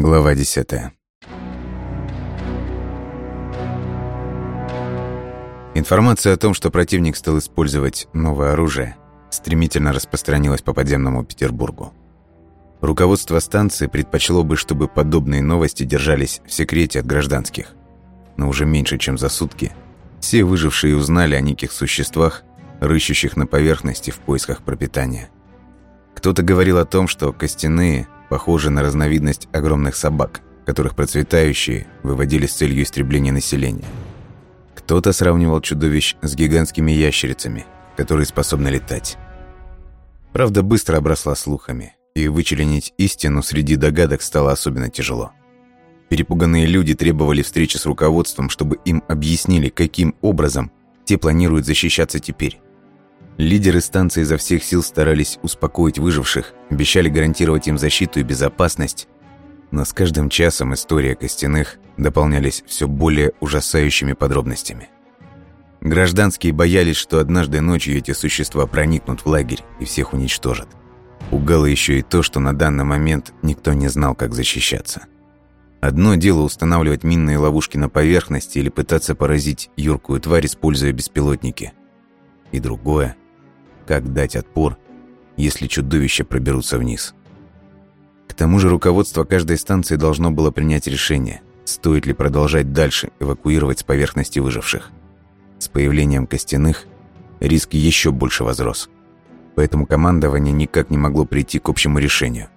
Глава 10. Информация о том, что противник стал использовать новое оружие, стремительно распространилась по подземному Петербургу. Руководство станции предпочло бы, чтобы подобные новости держались в секрете от гражданских. Но уже меньше, чем за сутки, все выжившие узнали о неких существах, рыщущих на поверхности в поисках пропитания. Кто-то говорил о том, что костяные – похожи на разновидность огромных собак, которых процветающие выводили с целью истребления населения. Кто-то сравнивал чудовищ с гигантскими ящерицами, которые способны летать. Правда быстро обросла слухами, и вычленить истину среди догадок стало особенно тяжело. Перепуганные люди требовали встречи с руководством, чтобы им объяснили, каким образом те планируют защищаться теперь. Лидеры станции изо всех сил старались успокоить выживших, обещали гарантировать им защиту и безопасность. Но с каждым часом история костяных дополнялись все более ужасающими подробностями. Гражданские боялись, что однажды ночью эти существа проникнут в лагерь и всех уничтожат. Пугало еще и то, что на данный момент никто не знал, как защищаться. Одно дело устанавливать минные ловушки на поверхности или пытаться поразить юркую тварь, используя беспилотники. И другое – как дать отпор, если чудовища проберутся вниз. К тому же руководство каждой станции должно было принять решение, стоит ли продолжать дальше эвакуировать с поверхности выживших. С появлением костяных риск еще больше возрос. Поэтому командование никак не могло прийти к общему решению.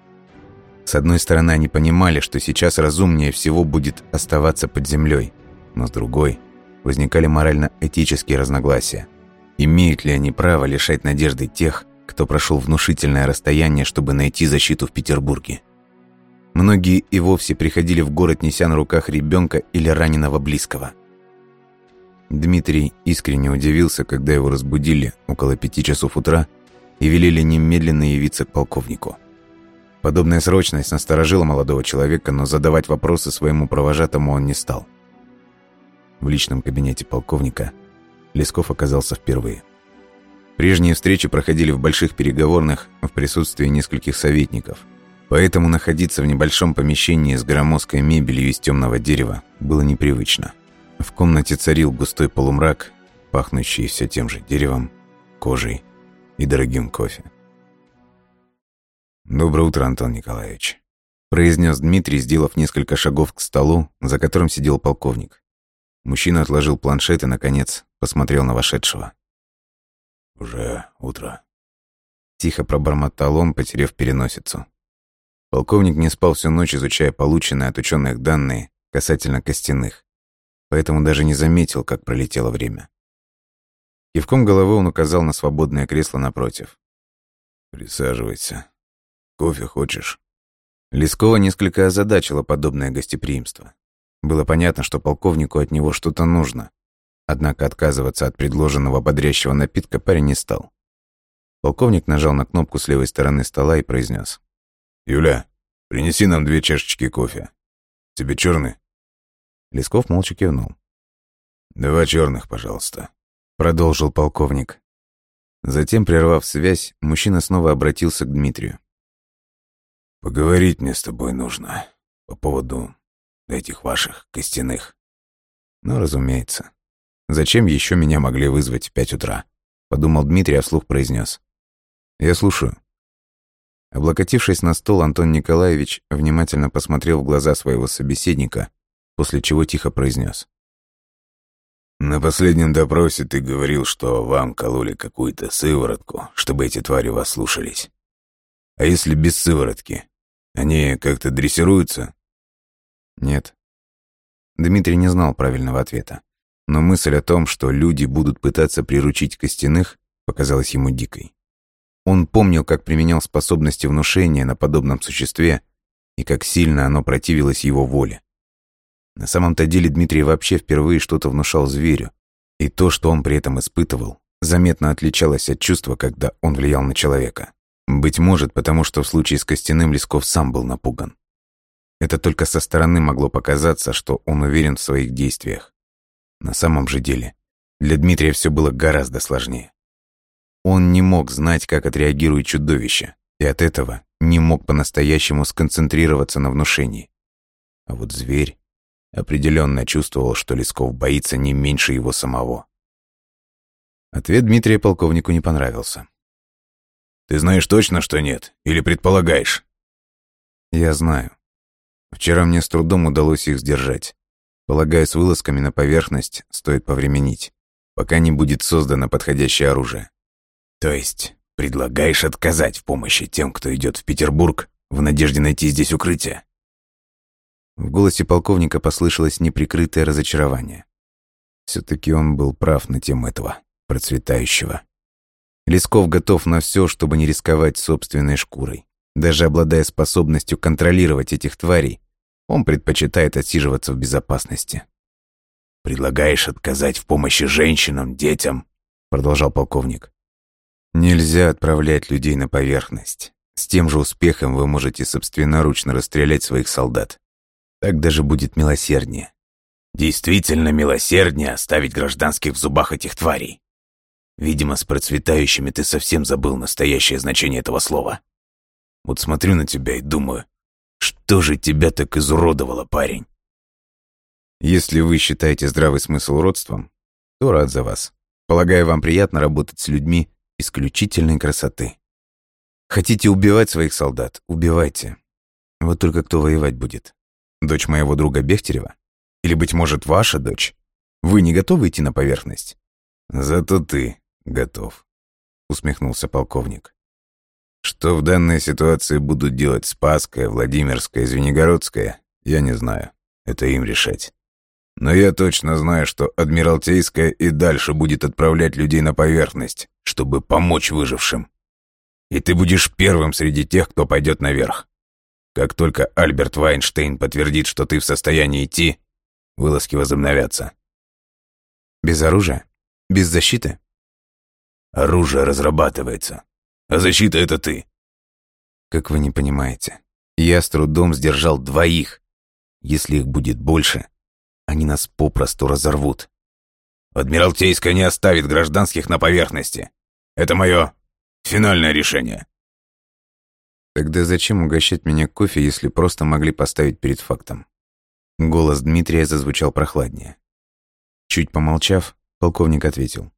С одной стороны, они понимали, что сейчас разумнее всего будет оставаться под землей, но с другой возникали морально-этические разногласия – Имеют ли они право лишать надежды тех, кто прошел внушительное расстояние, чтобы найти защиту в Петербурге? Многие и вовсе приходили в город, неся на руках ребенка или раненого близкого. Дмитрий искренне удивился, когда его разбудили около пяти часов утра и велели немедленно явиться к полковнику. Подобная срочность насторожила молодого человека, но задавать вопросы своему провожатому он не стал. В личном кабинете полковника Лесков оказался впервые. Прежние встречи проходили в больших переговорных в присутствии нескольких советников. Поэтому находиться в небольшом помещении с громоздкой мебелью из темного дерева было непривычно. В комнате царил густой полумрак, пахнущий все тем же деревом, кожей и дорогим кофе. «Доброе утро, Антон Николаевич», – произнес Дмитрий, сделав несколько шагов к столу, за которым сидел полковник. Мужчина отложил планшет и, наконец, посмотрел на вошедшего. «Уже утро». Тихо пробормотал он, потеряв переносицу. Полковник не спал всю ночь, изучая полученные от ученых данные касательно костяных, поэтому даже не заметил, как пролетело время. Кивком головы он указал на свободное кресло напротив. «Присаживайся. Кофе хочешь?» Лескова несколько озадачило подобное гостеприимство. Было понятно, что полковнику от него что-то нужно, Однако отказываться от предложенного бодрящего напитка парень не стал. Полковник нажал на кнопку с левой стороны стола и произнес: «Юля, принеси нам две чашечки кофе. Тебе черный?» Лесков молча кивнул. «Два черных, пожалуйста», — продолжил полковник. Затем, прервав связь, мужчина снова обратился к Дмитрию. «Поговорить мне с тобой нужно по поводу этих ваших костяных». «Ну, разумеется. Зачем еще меня могли вызвать в пять утра? Подумал Дмитрий, а вслух произнес. Я слушаю. Облокотившись на стол, Антон Николаевич внимательно посмотрел в глаза своего собеседника, после чего тихо произнес. «На последнем допросе ты говорил, что вам кололи какую-то сыворотку, чтобы эти твари вас слушались. А если без сыворотки? Они как-то дрессируются?» «Нет». Дмитрий не знал правильного ответа но мысль о том, что люди будут пытаться приручить костяных, показалась ему дикой. Он помнил, как применял способности внушения на подобном существе и как сильно оно противилось его воле. На самом-то деле Дмитрий вообще впервые что-то внушал зверю, и то, что он при этом испытывал, заметно отличалось от чувства, когда он влиял на человека. Быть может, потому что в случае с Костяным Лесков сам был напуган. Это только со стороны могло показаться, что он уверен в своих действиях. На самом же деле, для Дмитрия все было гораздо сложнее. Он не мог знать, как отреагирует чудовище, и от этого не мог по-настоящему сконцентрироваться на внушении. А вот зверь определенно чувствовал, что Лесков боится не меньше его самого. Ответ Дмитрия полковнику не понравился. «Ты знаешь точно, что нет? Или предполагаешь?» «Я знаю. Вчера мне с трудом удалось их сдержать. Полагаю, с вылазками на поверхность стоит повременить, пока не будет создано подходящее оружие». «То есть предлагаешь отказать в помощи тем, кто идет в Петербург, в надежде найти здесь укрытие?» В голосе полковника послышалось неприкрытое разочарование. все таки он был прав на тему этого процветающего. Лесков готов на все, чтобы не рисковать собственной шкурой. Даже обладая способностью контролировать этих тварей, он предпочитает отсиживаться в безопасности. «Предлагаешь отказать в помощи женщинам, детям?» продолжал полковник. «Нельзя отправлять людей на поверхность. С тем же успехом вы можете собственноручно расстрелять своих солдат. Так даже будет милосерднее. Действительно милосерднее оставить гражданских в зубах этих тварей. Видимо, с процветающими ты совсем забыл настоящее значение этого слова. Вот смотрю на тебя и думаю, что же тебя так изуродовало, парень? Если вы считаете здравый смысл уродством, то рад за вас. Полагаю, вам приятно работать с людьми исключительной красоты. Хотите убивать своих солдат? Убивайте. Вот только кто воевать будет? Дочь моего друга Бехтерева? Или, быть может, ваша дочь? Вы не готовы идти на поверхность? Зато ты готов, усмехнулся полковник. Что в данной ситуации будут делать Спасская, Владимирская, Звенигородская, я не знаю. Это им решать. Но я точно знаю, что Адмиралтейская и дальше будет отправлять людей на поверхность, чтобы помочь выжившим. И ты будешь первым среди тех, кто пойдет наверх. Как только Альберт Вайнштейн подтвердит, что ты в состоянии идти, вылазки возобновятся. Без оружия? Без защиты? Оружие разрабатывается. А защита — это ты. Как вы не понимаете, я с трудом сдержал двоих. Если их будет больше, они нас попросту разорвут. Адмиралтейская не оставит гражданских на поверхности. Это мое финальное решение. Тогда зачем угощать меня кофе, если просто могли поставить перед фактом? Голос Дмитрия зазвучал прохладнее. Чуть помолчав, полковник ответил.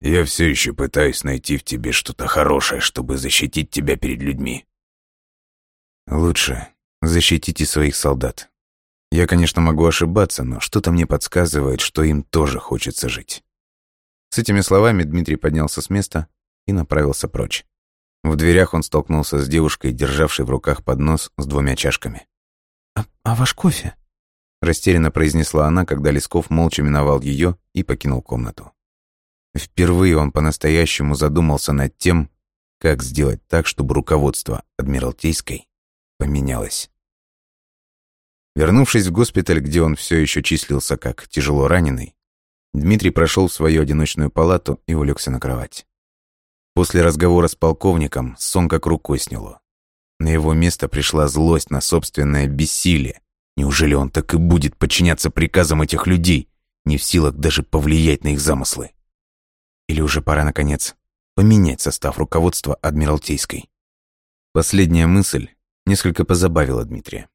«Я все еще пытаюсь найти в тебе что-то хорошее, чтобы защитить тебя перед людьми». «Лучше защитите своих солдат. Я, конечно, могу ошибаться, но что-то мне подсказывает, что им тоже хочется жить». С этими словами Дмитрий поднялся с места и направился прочь. В дверях он столкнулся с девушкой, державшей в руках поднос с двумя чашками. «А, а ваш кофе?» Растерянно произнесла она, когда Лесков молча миновал ее и покинул комнату. Впервые он по-настоящему задумался над тем, как сделать так, чтобы руководство Адмиралтейской поменялось. Вернувшись в госпиталь, где он все еще числился как тяжело раненый, Дмитрий прошел в свою одиночную палату и улегся на кровать. После разговора с полковником сон как рукой сняло. На его место пришла злость на собственное бессилие. Неужели он так и будет подчиняться приказам этих людей, не в силах даже повлиять на их замыслы? Или уже пора, наконец, поменять состав руководства Адмиралтейской? Последняя мысль несколько позабавила Дмитрия.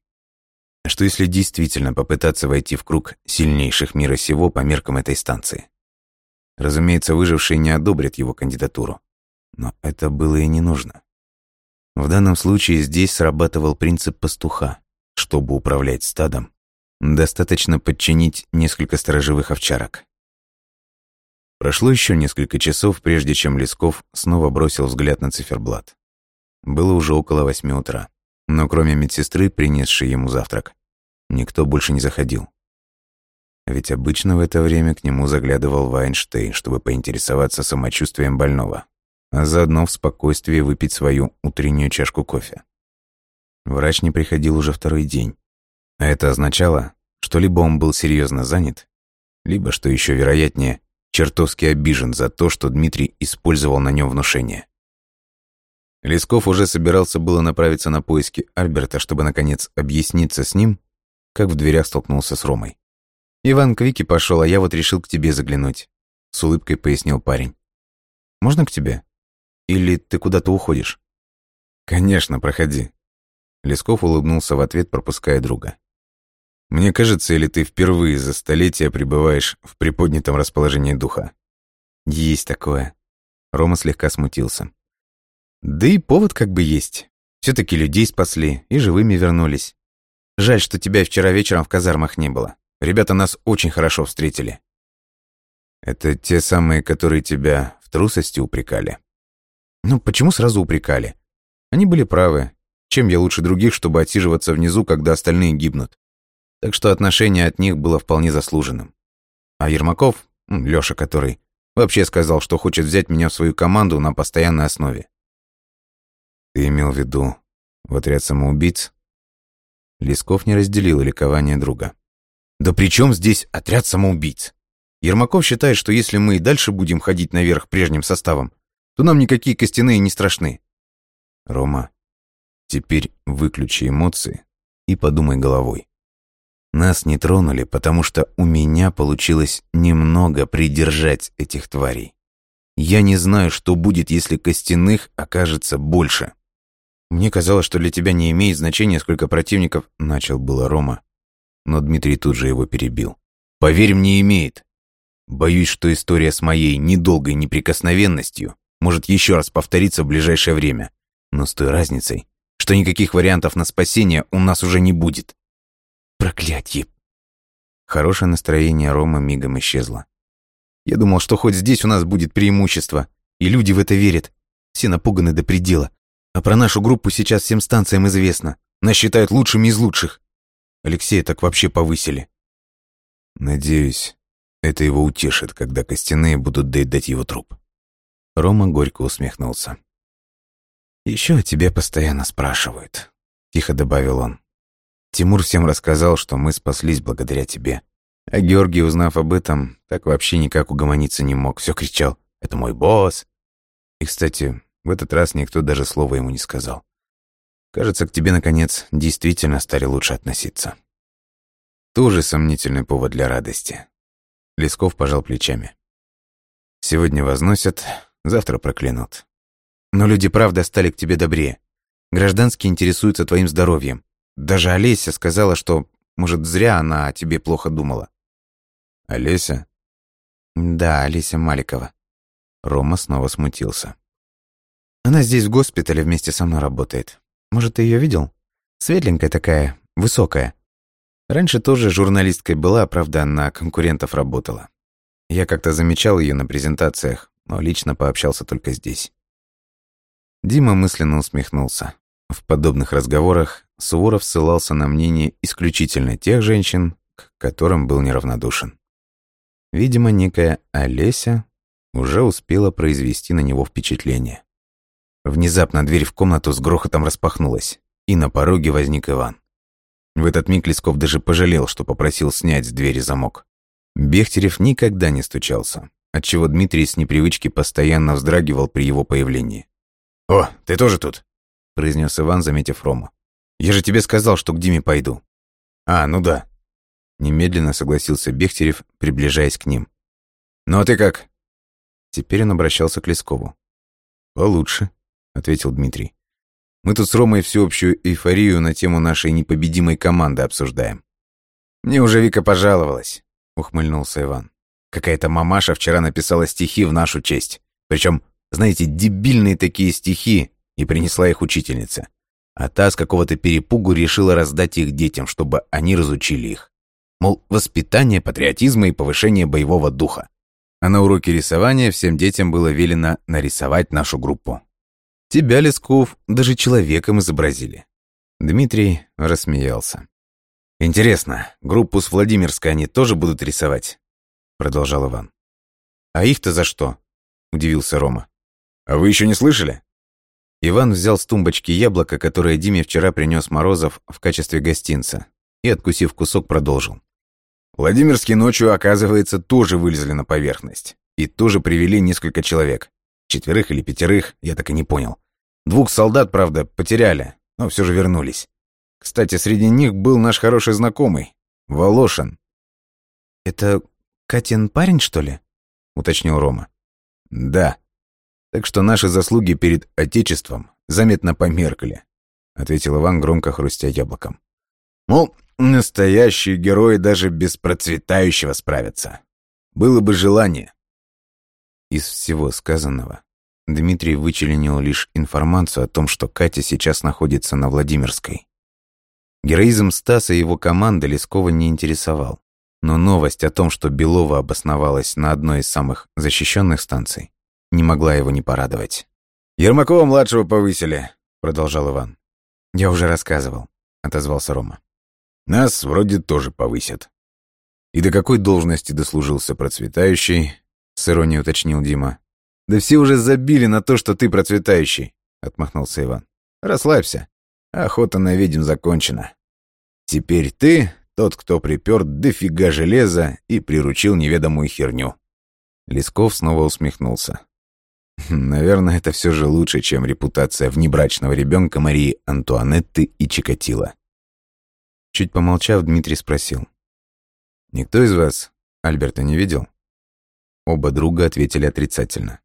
Что если действительно попытаться войти в круг сильнейших мира сего по меркам этой станции? Разумеется, выжившие не одобрят его кандидатуру. Но это было и не нужно. В данном случае здесь срабатывал принцип пастуха. Чтобы управлять стадом, достаточно подчинить несколько сторожевых овчарок. Прошло еще несколько часов, прежде чем Лесков снова бросил взгляд на циферблат. Было уже около восьми утра, но кроме медсестры, принесшей ему завтрак, никто больше не заходил. Ведь обычно в это время к нему заглядывал Вайнштейн, чтобы поинтересоваться самочувствием больного а заодно в спокойствии выпить свою утреннюю чашку кофе. Врач не приходил уже второй день, а это означало, что либо он был серьезно занят, либо, что еще вероятнее, чертовски обижен за то, что Дмитрий использовал на нем внушение. Лесков уже собирался было направиться на поиски Альберта, чтобы, наконец, объясниться с ним, как в дверях столкнулся с Ромой. «Иван к Вике пошел, а я вот решил к тебе заглянуть», — с улыбкой пояснил парень. «Можно к тебе?» Или ты куда-то уходишь?» «Конечно, проходи». Лесков улыбнулся в ответ, пропуская друга. Мне кажется, или ты впервые за столетия пребываешь в приподнятом расположении духа? Есть такое. Рома слегка смутился. Да и повод как бы есть. все таки людей спасли и живыми вернулись. Жаль, что тебя вчера вечером в казармах не было. Ребята нас очень хорошо встретили. Это те самые, которые тебя в трусости упрекали? Ну, почему сразу упрекали? Они были правы. Чем я лучше других, чтобы отсиживаться внизу, когда остальные гибнут? Так что отношение от них было вполне заслуженным. А Ермаков, Лёша который, вообще сказал, что хочет взять меня в свою команду на постоянной основе. Ты имел в виду в отряд самоубийц? Лесков не разделил ликование друга. Да при чем здесь отряд самоубийц? Ермаков считает, что если мы и дальше будем ходить наверх прежним составом, то нам никакие костяные не страшны. Рома, теперь выключи эмоции и подумай головой. Нас не тронули, потому что у меня получилось немного придержать этих тварей. Я не знаю, что будет, если костяных окажется больше. Мне казалось, что для тебя не имеет значения, сколько противников, начал было Рома. Но Дмитрий тут же его перебил. Поверь мне, имеет. Боюсь, что история с моей недолгой неприкосновенностью может еще раз повториться в ближайшее время. Но с той разницей, что никаких вариантов на спасение у нас уже не будет. Проклятье! Хорошее настроение Рома мигом исчезло. Я думал, что хоть здесь у нас будет преимущество, и люди в это верят. Все напуганы до предела. А про нашу группу сейчас всем станциям известно. Нас считают лучшими из лучших. Алексея так вообще повысили. Надеюсь, это его утешит, когда костяные будут доедать его труп. Рома горько усмехнулся. «Еще о тебе постоянно спрашивают», — тихо добавил он. «Тимур всем рассказал, что мы спаслись благодаря тебе. А Георгий, узнав об этом, так вообще никак угомониться не мог. Все кричал «Это мой босс!» И, кстати, в этот раз никто даже слова ему не сказал. Кажется, к тебе, наконец, действительно стали лучше относиться. Тоже сомнительный повод для радости. Лесков пожал плечами. Сегодня возносят, завтра проклянут. Но люди правда стали к тебе добрее. Гражданские интересуются твоим здоровьем. Даже Олеся сказала, что, может, зря она о тебе плохо думала. Олеся? Да, Олеся Маликова. Рома снова смутился. Она здесь в госпитале вместе со мной работает. Может, ты ее видел? Светленькая такая, высокая. Раньше тоже журналисткой была, правда, на конкурентов работала. Я как-то замечал ее на презентациях, но лично пообщался только здесь. Дима мысленно усмехнулся. В подобных разговорах Суворов ссылался на мнение исключительно тех женщин, к которым был неравнодушен. Видимо, некая Олеся уже успела произвести на него впечатление. Внезапно дверь в комнату с грохотом распахнулась, и на пороге возник Иван. В этот миг Лесков даже пожалел, что попросил снять с двери замок. Бехтерев никогда не стучался, отчего Дмитрий с непривычки постоянно вздрагивал при его появлении. «О, ты тоже тут?» – произнес Иван, заметив Рому. «Я же тебе сказал, что к Диме пойду». «А, ну да». Немедленно согласился Бехтерев, приближаясь к ним. «Ну а ты как?» Теперь он обращался к Лескову. «Получше», — ответил Дмитрий. Мы тут с Ромой всеобщую эйфорию на тему нашей непобедимой команды обсуждаем. Мне уже Вика пожаловалась, ухмыльнулся Иван. Какая-то мамаша вчера написала стихи в нашу честь. Причем, знаете, дебильные такие стихи, и принесла их учительница. А та с какого-то перепугу решила раздать их детям, чтобы они разучили их. Мол, воспитание патриотизма и повышение боевого духа. А на уроке рисования всем детям было велено нарисовать нашу группу. Тебя, Лесков, даже человеком изобразили. Дмитрий рассмеялся. «Интересно, группу с Владимирской они тоже будут рисовать?» Продолжал Иван. «А их-то за что?» Удивился Рома. «А вы еще не слышали?» Иван взял с тумбочки яблоко, которое Диме вчера принес Морозов в качестве гостинца, и, откусив кусок, продолжил. Владимирские ночью, оказывается, тоже вылезли на поверхность. И тоже привели несколько человек. Четверых или пятерых, я так и не понял. Двух солдат, правда, потеряли, но все же вернулись. Кстати, среди них был наш хороший знакомый, Волошин. «Это Катин парень, что ли?» — уточнил Рома. «Да. Так что наши заслуги перед Отечеством заметно померкли», — ответил Иван, громко хрустя яблоком. «Мол, Настоящие герои даже без процветающего справятся. Было бы желание. Из всего сказанного Дмитрий вычленил лишь информацию о том, что Катя сейчас находится на Владимирской. Героизм Стаса и его команды Лескова не интересовал. Но новость о том, что Белова обосновалась на одной из самых защищенных станций, не могла его не порадовать. «Ермакова-младшего повысили», — продолжал Иван. «Я уже рассказывал», — отозвался Рома. «Нас вроде тоже повысят». «И до какой должности дослужился процветающий?» — с иронией уточнил Дима. «Да все уже забили на то, что ты процветающий», — отмахнулся Иван. «Расслабься. Охота на ведьм закончена. Теперь ты тот, кто припер дофига железа и приручил неведомую херню». Лесков снова усмехнулся. «Хм, «Наверное, это все же лучше, чем репутация внебрачного ребенка Марии Антуанетты и Чикатила». Чуть помолчав, Дмитрий спросил. «Никто из вас Альберта не видел?» Оба друга ответили отрицательно.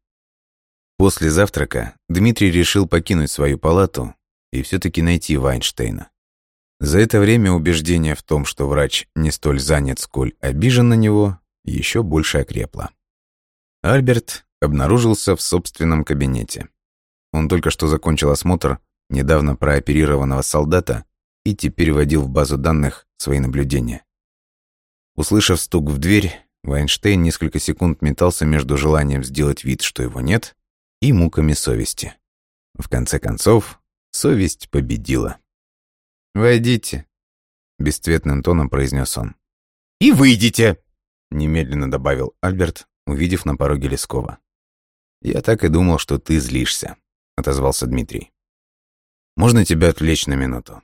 После завтрака Дмитрий решил покинуть свою палату и все таки найти Вайнштейна. За это время убеждение в том, что врач не столь занят, сколь обижен на него, еще больше окрепло. Альберт обнаружился в собственном кабинете. Он только что закончил осмотр недавно прооперированного солдата и теперь вводил в базу данных свои наблюдения. Услышав стук в дверь, Вайнштейн несколько секунд метался между желанием сделать вид, что его нет, и муками совести. В конце концов, совесть победила. «Войдите», — бесцветным тоном произнес он. «И выйдите», — немедленно добавил Альберт, увидев на пороге Лескова. «Я так и думал, что ты злишься», — отозвался Дмитрий. «Можно тебя отвлечь на минуту?»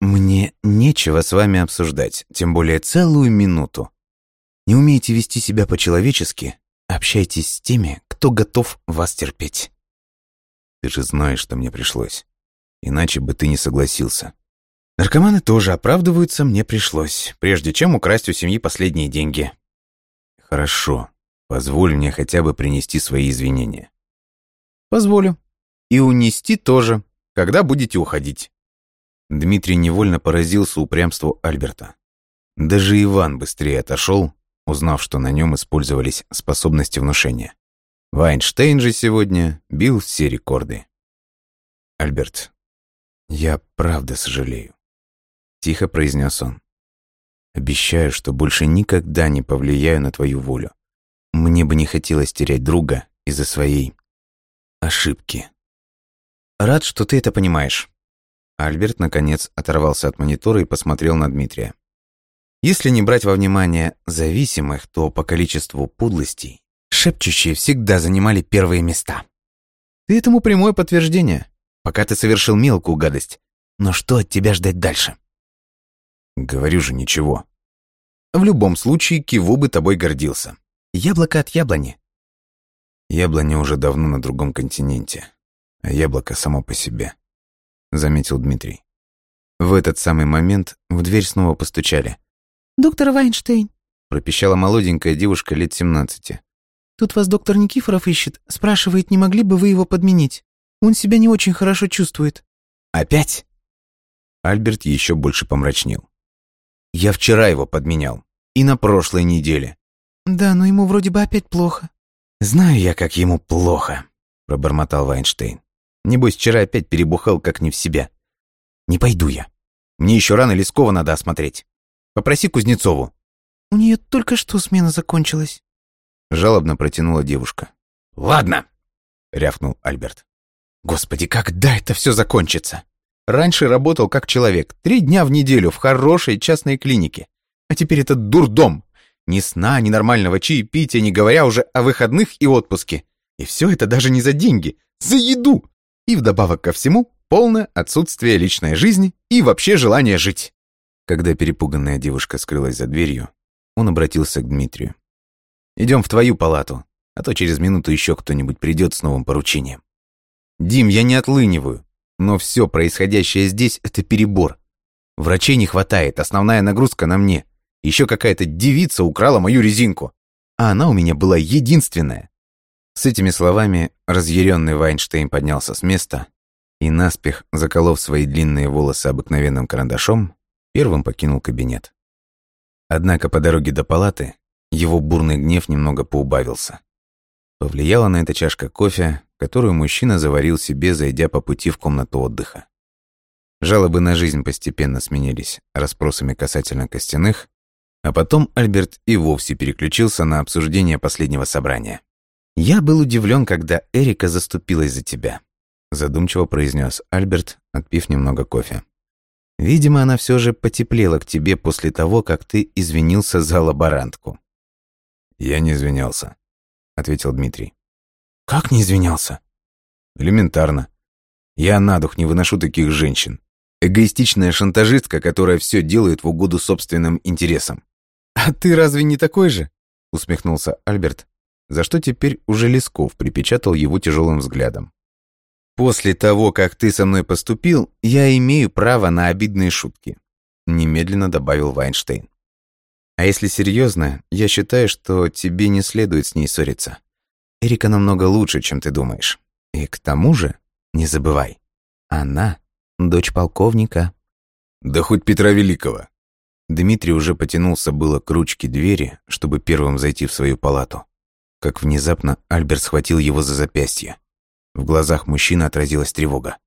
«Мне нечего с вами обсуждать, тем более целую минуту. Не умеете вести себя по-человечески? Общайтесь с теми, кто готов вас терпеть». «Ты же знаешь, что мне пришлось. Иначе бы ты не согласился». Наркоманы тоже оправдываются, мне пришлось, прежде чем украсть у семьи последние деньги. Хорошо. Позволь мне хотя бы принести свои извинения. Позволю. И унести тоже, когда будете уходить. Дмитрий невольно поразился упрямству Альберта. Даже Иван быстрее отошел, узнав, что на нем использовались способности внушения. Вайнштейн же сегодня бил все рекорды. «Альберт, я правда сожалею», — тихо произнес он. «Обещаю, что больше никогда не повлияю на твою волю. Мне бы не хотелось терять друга из-за своей ошибки». «Рад, что ты это понимаешь». Альберт, наконец, оторвался от монитора и посмотрел на Дмитрия. Если не брать во внимание зависимых, то по количеству подлостей шепчущие всегда занимали первые места. Ты этому прямое подтверждение, пока ты совершил мелкую гадость. Но что от тебя ждать дальше? Говорю же, ничего. В любом случае, Киву бы тобой гордился. Яблоко от яблони. Яблоня уже давно на другом континенте, а яблоко само по себе, заметил Дмитрий. В этот самый момент в дверь снова постучали. «Доктор Вайнштейн», — пропищала молоденькая девушка лет семнадцати. «Тут вас доктор Никифоров ищет. Спрашивает, не могли бы вы его подменить. Он себя не очень хорошо чувствует». «Опять?» Альберт еще больше помрачнел. «Я вчера его подменял. И на прошлой неделе». «Да, но ему вроде бы опять плохо». «Знаю я, как ему плохо», — пробормотал Вайнштейн. «Небось, вчера опять перебухал, как не в себя. Не пойду я. Мне еще рано Лескова надо осмотреть». Попроси Кузнецову». «У нее только что смена закончилась», — жалобно протянула девушка. «Ладно», — рявкнул Альберт. «Господи, когда это все закончится? Раньше работал как человек, три дня в неделю в хорошей частной клинике. А теперь этот дурдом. Ни сна, ни нормального чаепития, не говоря уже о выходных и отпуске. И все это даже не за деньги, за еду. И вдобавок ко всему, полное отсутствие личной жизни и вообще желание жить. Когда перепуганная девушка скрылась за дверью, он обратился к Дмитрию. «Идем в твою палату, а то через минуту еще кто-нибудь придет с новым поручением». «Дим, я не отлыниваю, но все происходящее здесь — это перебор. Врачей не хватает, основная нагрузка на мне. Еще какая-то девица украла мою резинку, а она у меня была единственная». С этими словами разъяренный Вайнштейн поднялся с места и, наспех заколов свои длинные волосы обыкновенным карандашом, первым покинул кабинет. Однако по дороге до палаты его бурный гнев немного поубавился. Повлияла на это чашка кофе, которую мужчина заварил себе, зайдя по пути в комнату отдыха. Жалобы на жизнь постепенно сменились расспросами касательно костяных, а потом Альберт и вовсе переключился на обсуждение последнего собрания. «Я был удивлен, когда Эрика заступилась за тебя», задумчиво произнес Альберт, отпив немного кофе. «Видимо, она все же потеплела к тебе после того, как ты извинился за лаборантку». «Я не извинялся», — ответил Дмитрий. «Как не извинялся?» «Элементарно. Я на дух не выношу таких женщин. Эгоистичная шантажистка, которая все делает в угоду собственным интересам. «А ты разве не такой же?» — усмехнулся Альберт, за что теперь уже Лесков припечатал его тяжелым взглядом. «После того, как ты со мной поступил, я имею право на обидные шутки», — немедленно добавил Вайнштейн. «А если серьезно, я считаю, что тебе не следует с ней ссориться. Эрика намного лучше, чем ты думаешь. И к тому же, не забывай, она дочь полковника». «Да хоть Петра Великого». Дмитрий уже потянулся было к ручке двери, чтобы первым зайти в свою палату. Как внезапно Альберт схватил его за запястье. В глазах мужчины отразилась тревога.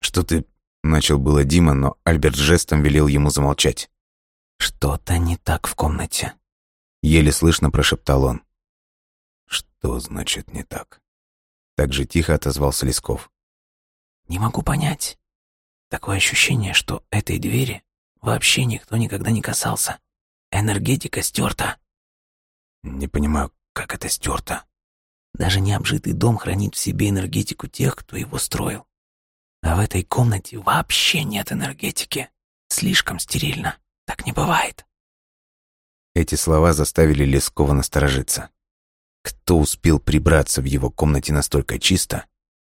«Что ты...» — начал было Дима, но Альберт жестом велел ему замолчать. «Что-то не так в комнате», — еле слышно прошептал он. «Что значит не так?» Так же тихо отозвался Лесков. «Не могу понять. Такое ощущение, что этой двери вообще никто никогда не касался. Энергетика стерта. Не понимаю, как это стерто. Даже необжитый дом хранит в себе энергетику тех, кто его строил. А в этой комнате вообще нет энергетики. Слишком стерильно. Так не бывает. Эти слова заставили Лескова насторожиться. Кто успел прибраться в его комнате настолько чисто?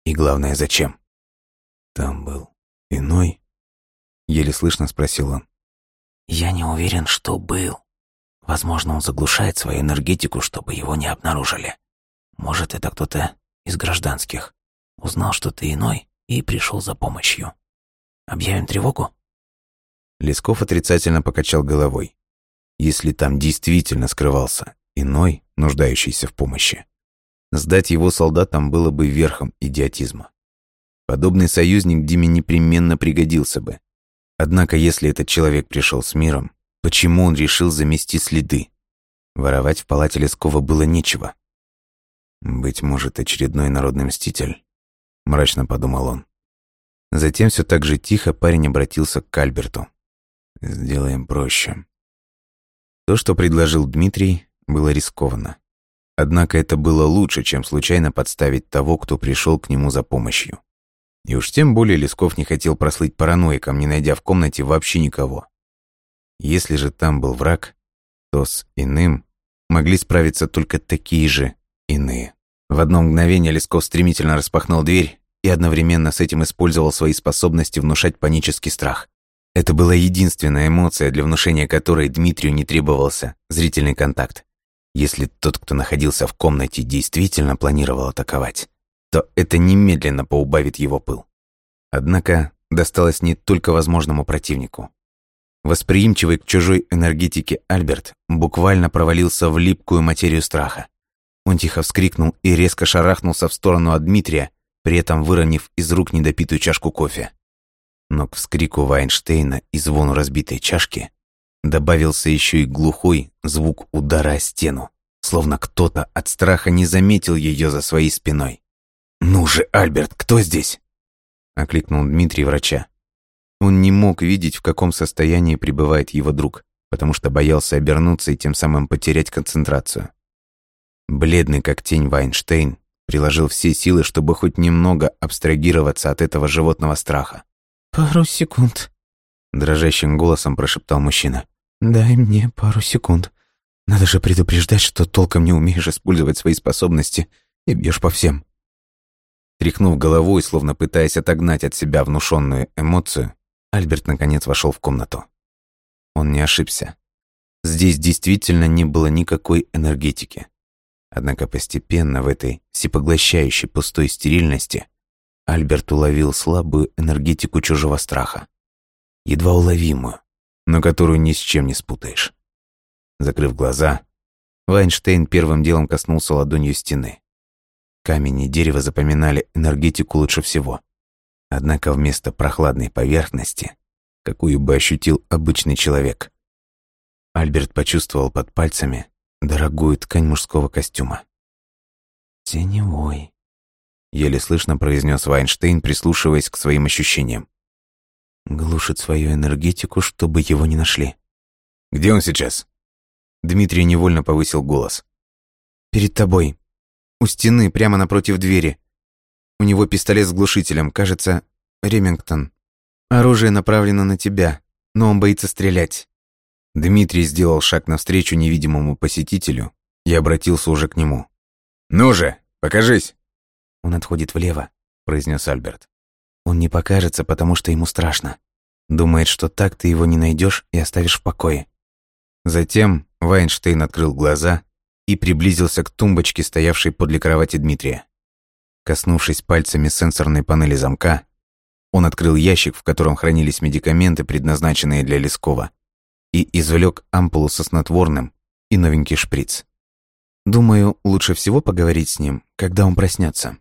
И главное, зачем? Там был «Иной?» — еле слышно спросил он. «Я не уверен, что был. Возможно, он заглушает свою энергетику, чтобы его не обнаружили. Может, это кто-то из гражданских. Узнал, что ты иной, и пришел за помощью. Объявим тревогу?» Лесков отрицательно покачал головой. Если там действительно скрывался иной, нуждающийся в помощи, сдать его солдатам было бы верхом идиотизма. Подобный союзник Диме непременно пригодился бы. Однако, если этот человек пришел с миром, почему он решил замести следы? Воровать в палате Лескова было нечего. «Быть может, очередной народный мститель?» — мрачно подумал он. Затем все так же тихо парень обратился к Альберту. «Сделаем проще». То, что предложил Дмитрий, было рискованно. Однако это было лучше, чем случайно подставить того, кто пришел к нему за помощью. И уж тем более Лесков не хотел прослыть параноиком, не найдя в комнате вообще никого. Если же там был враг, то с иным могли справиться только такие же иные. В одно мгновение Лесков стремительно распахнул дверь и одновременно с этим использовал свои способности внушать панический страх. Это была единственная эмоция, для внушения которой Дмитрию не требовался зрительный контакт. Если тот, кто находился в комнате, действительно планировал атаковать, то это немедленно поубавит его пыл. Однако досталось не только возможному противнику. Восприимчивый к чужой энергетике Альберт буквально провалился в липкую материю страха. Он тихо вскрикнул и резко шарахнулся в сторону от Дмитрия, при этом выронив из рук недопитую чашку кофе. Но к вскрику Вайнштейна и звону разбитой чашки добавился еще и глухой звук удара о стену, словно кто-то от страха не заметил ее за своей спиной. «Ну же, Альберт, кто здесь?» — окликнул Дмитрий врача. Он не мог видеть, в каком состоянии пребывает его друг, потому что боялся обернуться и тем самым потерять концентрацию. Бледный как тень Вайнштейн приложил все силы, чтобы хоть немного абстрагироваться от этого животного страха. «Пару секунд», — дрожащим голосом прошептал мужчина. «Дай мне пару секунд. Надо же предупреждать, что толком не умеешь использовать свои способности и бьешь по всем». Тряхнув головой, словно пытаясь отогнать от себя внушенную эмоцию, Альберт наконец вошел в комнату. Он не ошибся. Здесь действительно не было никакой энергетики. Однако постепенно в этой всепоглощающей пустой стерильности Альберт уловил слабую энергетику чужого страха. Едва уловимую, но которую ни с чем не спутаешь. Закрыв глаза, Вайнштейн первым делом коснулся ладонью стены. Камень и дерево запоминали энергетику лучше всего. Однако вместо прохладной поверхности, какую бы ощутил обычный человек, Альберт почувствовал под пальцами дорогую ткань мужского костюма. «Теневой», — еле слышно произнес Вайнштейн, прислушиваясь к своим ощущениям. «Глушит свою энергетику, чтобы его не нашли». «Где он сейчас?» Дмитрий невольно повысил голос. «Перед тобой. У стены, прямо напротив двери. У него пистолет с глушителем, кажется, Ремингтон. Оружие направлено на тебя, но он боится стрелять». Дмитрий сделал шаг навстречу невидимому посетителю и обратился уже к нему. «Ну же, покажись!» «Он отходит влево», — произнес Альберт. «Он не покажется, потому что ему страшно. Думает, что так ты его не найдешь и оставишь в покое». Затем Вайнштейн открыл глаза и приблизился к тумбочке, стоявшей подле кровати Дмитрия. Коснувшись пальцами сенсорной панели замка, он открыл ящик, в котором хранились медикаменты, предназначенные для Лескова, и извлек ампулу со снотворным и новенький шприц. «Думаю, лучше всего поговорить с ним, когда он проснется.